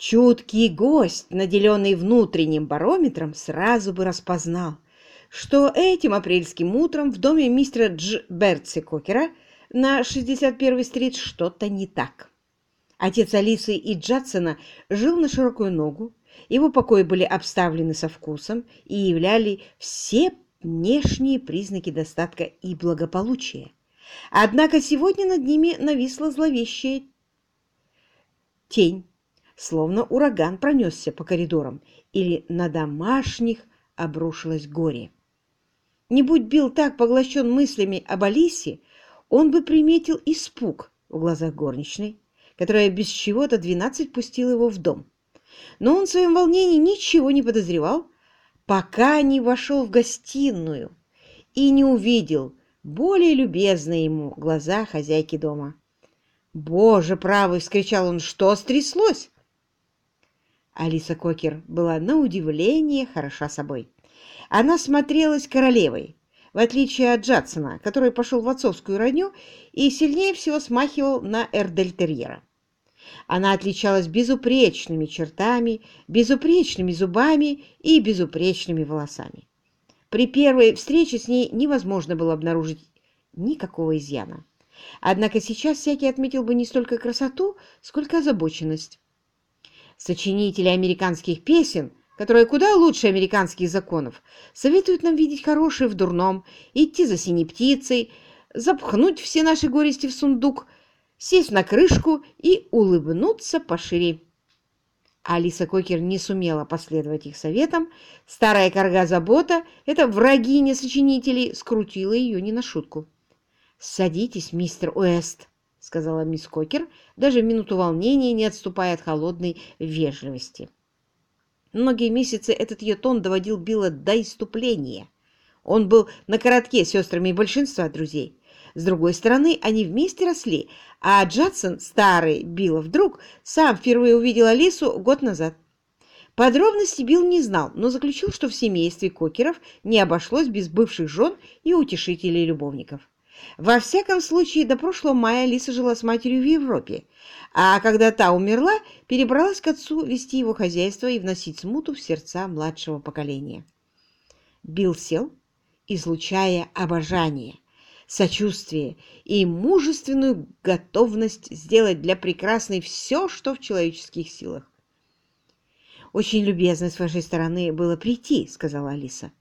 Чуткий гость, наделенный внутренним барометром, сразу бы распознал, что этим апрельским утром в доме мистера Дж. Берци Кокера на 61-й стрит что-то не так. Отец Алисы и Джадсона жил на широкую ногу, его покои были обставлены со вкусом и являли все внешние признаки достатка и благополучия. Однако сегодня над ними нависла зловещая тень, словно ураган пронесся по коридорам, или на домашних обрушилось горе. Не будь Билл так поглощен мыслями об Алисе, он бы приметил испуг в глазах горничной, которая без чего-то двенадцать пустила его в дом. Но он в своем волнении ничего не подозревал, пока не вошел в гостиную и не увидел более любезные ему глаза хозяйки дома. «Боже правый!» — вскричал он. «Что стряслось?» Алиса Кокер была на удивление хороша собой. Она смотрелась королевой, в отличие от Джадсона, который пошел в отцовскую родню и сильнее всего смахивал на эрдельтерьера. Она отличалась безупречными чертами, безупречными зубами и безупречными волосами. При первой встрече с ней невозможно было обнаружить никакого изъяна. Однако сейчас всякий отметил бы не столько красоту, сколько озабоченность. Сочинители американских песен, которые куда лучше американских законов, советуют нам видеть хорошее в дурном, идти за синей птицей, запхнуть все наши горести в сундук, сесть на крышку и улыбнуться пошире. Алиса Кокер не сумела последовать их советам. Старая корга забота, эта врагиня сочинителей, скрутила ее не на шутку. «Садитесь, мистер Уэст», — сказала мисс Кокер, даже в минуту волнения не отступая от холодной вежливости. Многие месяцы этот ее тон доводил Билла до иступления. Он был на коротке с сестрами большинства друзей. С другой стороны, они вместе росли, а Джадсон, старый Билла вдруг, сам впервые увидел Алису год назад. Подробности Билл не знал, но заключил, что в семействе Кокеров не обошлось без бывших жен и утешителей любовников. Во всяком случае, до прошлого мая Лиса жила с матерью в Европе, а когда та умерла, перебралась к отцу вести его хозяйство и вносить смуту в сердца младшего поколения. Билл сел, излучая обожание, сочувствие и мужественную готовность сделать для прекрасной все, что в человеческих силах. «Очень любезно с вашей стороны было прийти», — сказала Алиса.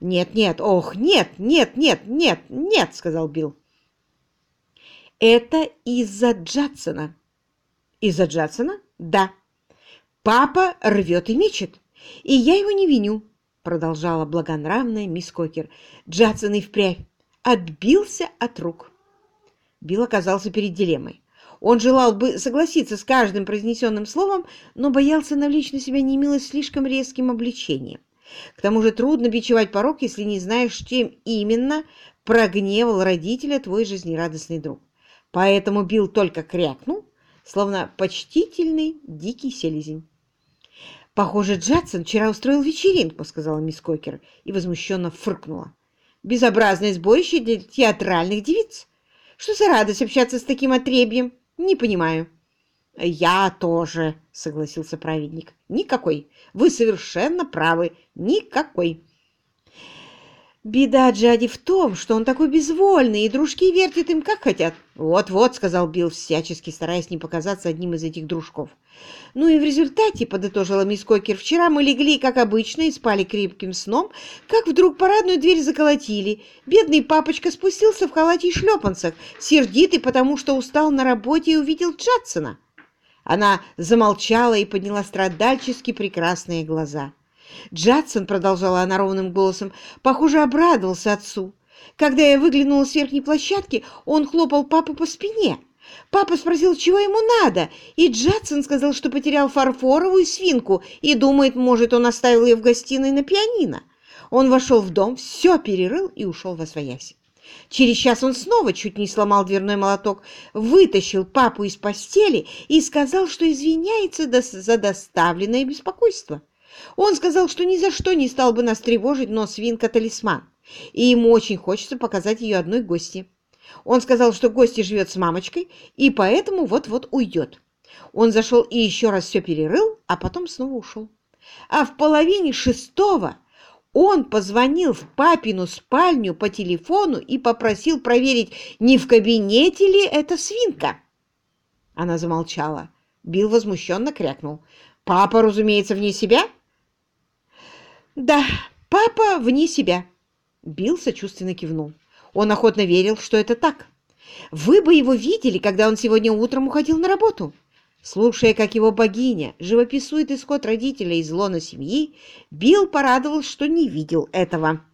«Нет, нет, ох, нет, нет, нет, нет, нет!» — сказал Билл. «Это из-за Джадсона». «Из-за Джадсона?» «Да. Папа рвет и мечет, и я его не виню», — продолжала благонравная мисс Кокер. «Джадсон и впрямь отбился от рук». Билл оказался перед дилеммой. Он желал бы согласиться с каждым произнесенным словом, но боялся навлечь на себя немилость слишком резким обличением. К тому же трудно бичевать порог, если не знаешь, чем именно прогневал родителя твой жизнерадостный друг. Поэтому Билл только крякнул, словно почтительный дикий селезень. «Похоже, Джадсон вчера устроил вечеринку», — сказала мисс Кокер и возмущенно фыркнула. «Безобразное сборище для театральных девиц. Что за радость общаться с таким отребьем? Не понимаю». «Я тоже», — согласился праведник. «Никакой. Вы совершенно правы. Никакой». «Беда Джади в том, что он такой безвольный, и дружки вертят им как хотят». «Вот-вот», — сказал Билл, всячески стараясь не показаться одним из этих дружков. «Ну и в результате», — подытожила мисс Кокер, — «вчера мы легли, как обычно, и спали крепким сном, как вдруг парадную дверь заколотили. Бедный папочка спустился в халате и шлепанцах, сердитый, потому что устал на работе и увидел Джадсона». Она замолчала и подняла страдальчески прекрасные глаза. Джадсон, продолжала она ровным голосом, похоже, обрадовался отцу. Когда я выглянула с верхней площадки, он хлопал папу по спине. Папа спросил, чего ему надо, и Джадсон сказал, что потерял фарфоровую свинку и думает, может, он оставил ее в гостиной на пианино. Он вошел в дом, все перерыл и ушел во своясь. Через час он снова чуть не сломал дверной молоток, вытащил папу из постели и сказал, что извиняется за доставленное беспокойство. Он сказал, что ни за что не стал бы нас тревожить, но свинка – талисман, и ему очень хочется показать ее одной гости. Он сказал, что гостья живет с мамочкой, и поэтому вот-вот уйдет. Он зашел и еще раз все перерыл, а потом снова ушел. А в половине шестого он позвонил в папину спальню по телефону и попросил проверить, не в кабинете ли эта свинка. Она замолчала. Билл возмущенно крякнул. «Папа, разумеется, вне себя?» «Да, папа вне себя», — Билл сочувственно кивнул. Он охотно верил, что это так. «Вы бы его видели, когда он сегодня утром уходил на работу». Слушая, как его богиня живописует исход родителей из лона семьи, Билл порадовался, что не видел этого.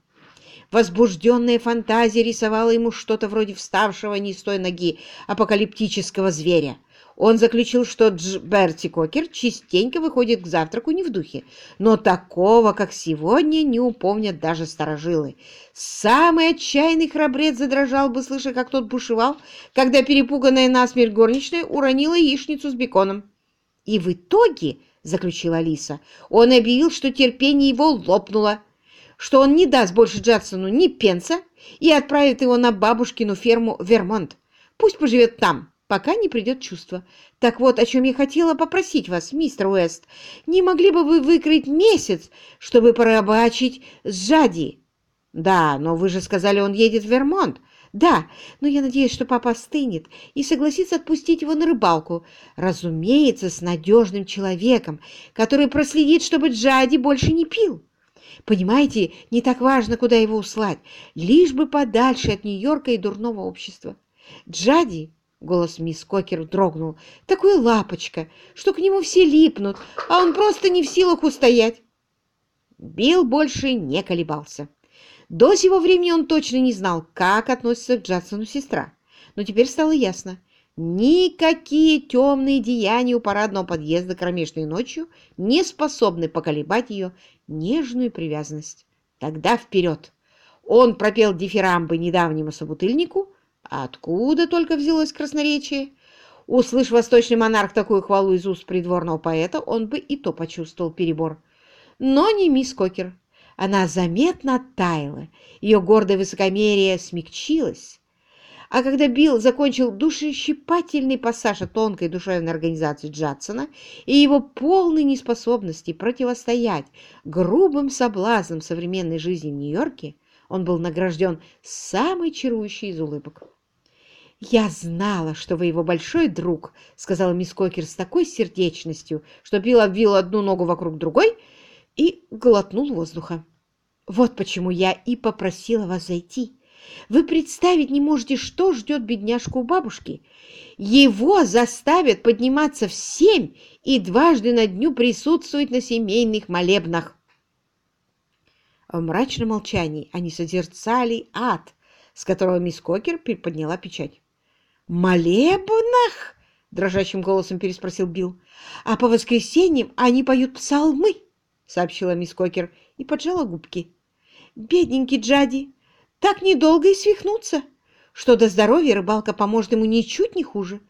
Возбужденная фантазия рисовала ему что-то вроде вставшего не с той ноги апокалиптического зверя. Он заключил, что Дж. Берти Кокер частенько выходит к завтраку не в духе, но такого, как сегодня, не упомнят даже старожилы. Самый отчаянный храбрец задрожал бы, слыша, как тот бушевал, когда перепуганная насмерть горничная уронила яичницу с беконом. И в итоге, — заключила Алиса, — он объявил, что терпение его лопнуло, что он не даст больше Джадсону ни пенса и отправит его на бабушкину ферму Вермонт. Пусть поживет там, пока не придет чувство. Так вот, о чем я хотела попросить вас, мистер Уэст. Не могли бы вы выкрыть месяц, чтобы порабачить Джади? Да, но вы же сказали, он едет в Вермонт. Да, но я надеюсь, что папа стынет и согласится отпустить его на рыбалку. Разумеется, с надежным человеком, который проследит, чтобы Джади больше не пил. Понимаете, не так важно, куда его услать, лишь бы подальше от Нью-Йорка и дурного общества. Джади Голос мисс Кокер дрогнул. «Такой лапочка, что к нему все липнут, а он просто не в силах устоять!» Билл больше не колебался. До сего времени он точно не знал, как относится к Джадсону сестра. Но теперь стало ясно. Никакие темные деяния у парадного подъезда кромешной ночью не способны поколебать ее нежную привязанность. Тогда вперед! Он пропел дифирамбы недавнему собутыльнику, Откуда только взялось красноречие? Услышь восточный монарх такую хвалу из уст придворного поэта, он бы и то почувствовал перебор. Но не мисс Кокер. Она заметно оттаяла, ее гордое высокомерие смягчилось. А когда Билл закончил душещипательный пассаж о тонкой душевной организации Джадсона и его полной неспособности противостоять грубым соблазнам современной жизни в Нью-Йорке, он был награжден самой чарующей из улыбок. «Я знала, что вы его большой друг», — сказала мисс Кокер с такой сердечностью, что Билл обвил одну ногу вокруг другой и глотнул воздуха. «Вот почему я и попросила вас зайти. Вы представить не можете, что ждет бедняжку у бабушки. Его заставят подниматься в семь и дважды на дню присутствовать на семейных молебнах. В мрачном молчании они созерцали ад, с которого мисс Кокер подняла печать. «Молебнах?» — дрожащим голосом переспросил Билл. «А по воскресеньям они поют псалмы», — сообщила мисс Кокер и поджала губки. «Бедненький Джади, так недолго и свихнуться. Что до здоровья, рыбалка поможет ему ничуть не хуже.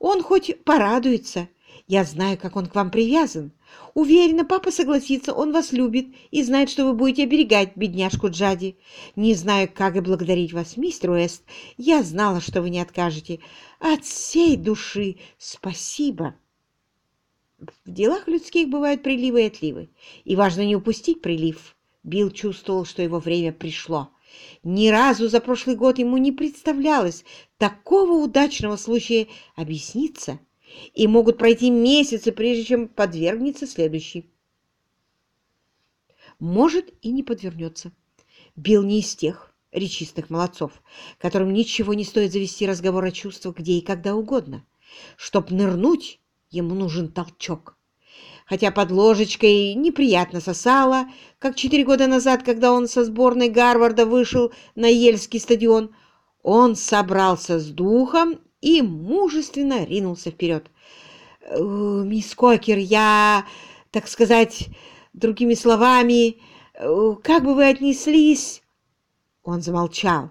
Он хоть порадуется. Я знаю, как он к вам привязан. Уверена, папа согласится, он вас любит и знает, что вы будете оберегать бедняжку Джади. Не знаю, как и благодарить вас, мистер Уэст. Я знала, что вы не откажете. От всей души спасибо. В делах людских бывают приливы и отливы, и важно не упустить прилив. Билл чувствовал, что его время пришло. Ни разу за прошлый год ему не представлялось такого удачного случая объясниться и могут пройти месяцы, прежде чем подвергнется следующий. Может, и не подвернется. Билл не из тех речистых молодцов, которым ничего не стоит завести разговор о чувствах где и когда угодно. Чтоб нырнуть, ему нужен толчок. Хотя под ложечкой неприятно сосало, как четыре года назад, когда он со сборной Гарварда вышел на Ельский стадион, он собрался с духом и мужественно ринулся вперед. «Э, «Мисс Кокер, я, так сказать, другими словами, э, как бы вы отнеслись?» Он замолчал,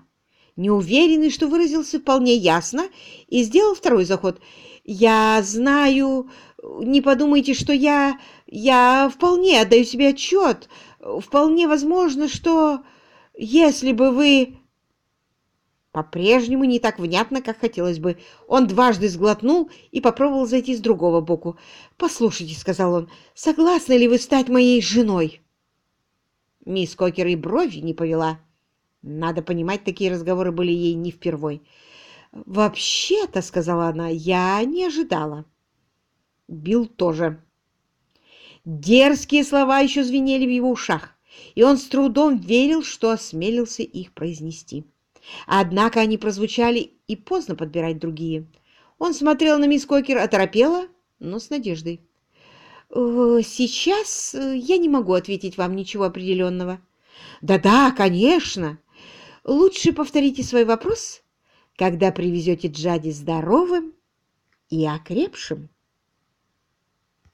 неуверенный, что выразился вполне ясно, и сделал второй заход. «Я знаю, не подумайте, что я... Я вполне отдаю себе отчет. Вполне возможно, что... Если бы вы...» По-прежнему не так внятно, как хотелось бы. Он дважды сглотнул и попробовал зайти с другого боку. «Послушайте», — сказал он, — «согласны ли вы стать моей женой?» Мисс Кокер и брови не повела. Надо понимать, такие разговоры были ей не впервой. «Вообще-то», — сказала она, — «я не ожидала». Билл тоже. Дерзкие слова еще звенели в его ушах, и он с трудом верил, что осмелился их произнести. Однако они прозвучали, и поздно подбирать другие. Он смотрел на мисс Кокер оторопело, но с надеждой. «Э, «Сейчас э, я не могу ответить вам ничего определенного». «Да-да, конечно. Лучше повторите свой вопрос, когда привезете Джади здоровым и окрепшим».